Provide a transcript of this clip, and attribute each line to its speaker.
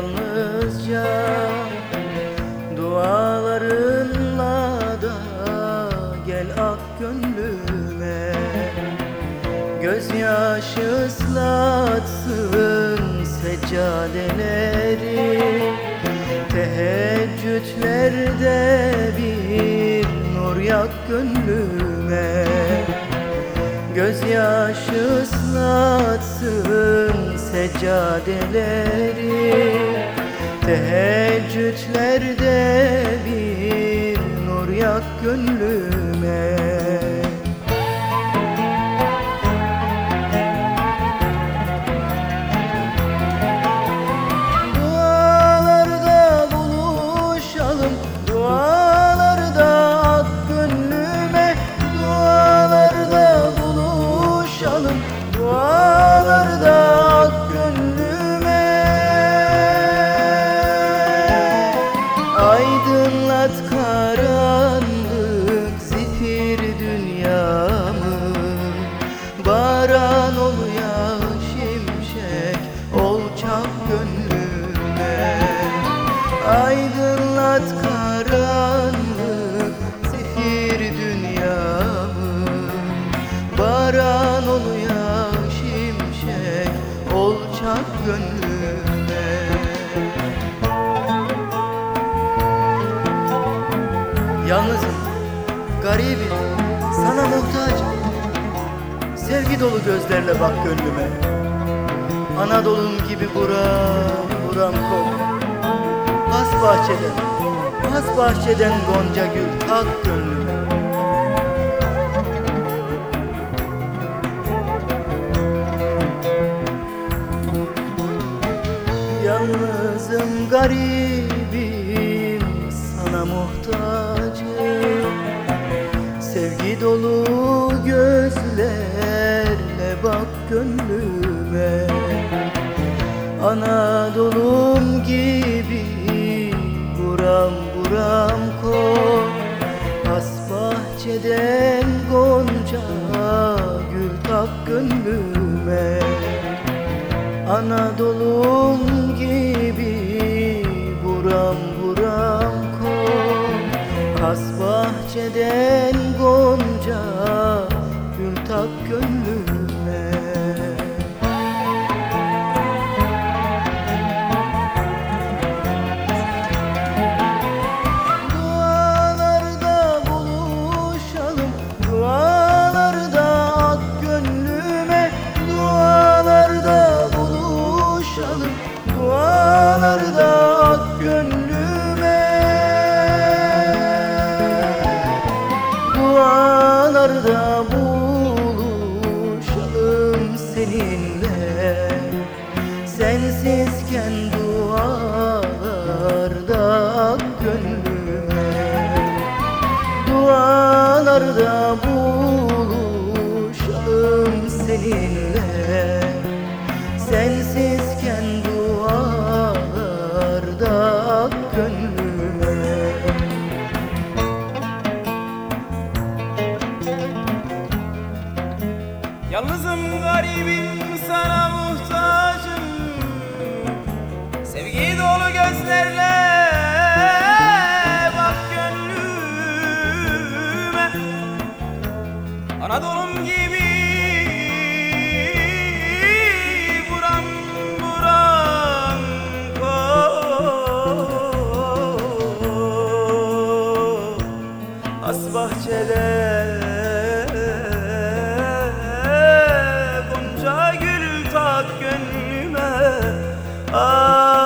Speaker 1: muhtacam Dualarınla da gel ak gönlüme. Gözyaşı ıslatsın seccadeleri Teheccüdlerde bir nur yak gönlüme. Gözyaşı ıslatsın seccadeleri Teheccüdlerde bir nur yak gönlüme gönlüme. Yalnızım, garibim, sana muhtacım Sevgi dolu gözlerle bak gönlüme. Anadolu'm gibi buram buram kok Has bahçeden, has bahçeden gonca gül tak gönlüme Yalnızım garibim sana muhtacım. Sevgi dolu gözlerle bak gönlüme. Anadolu'm gibi buram buram kor. Has bahçeden gonca gül tak gönlüme. Anadolu'm bahçeden gonca gül tak gönlüme. Dualarda buluşalım Dualarda ak gönlüme. Dualarda buluşalım Dualarda seninle Sensizken dualarda at gönlüme
Speaker 2: Aa,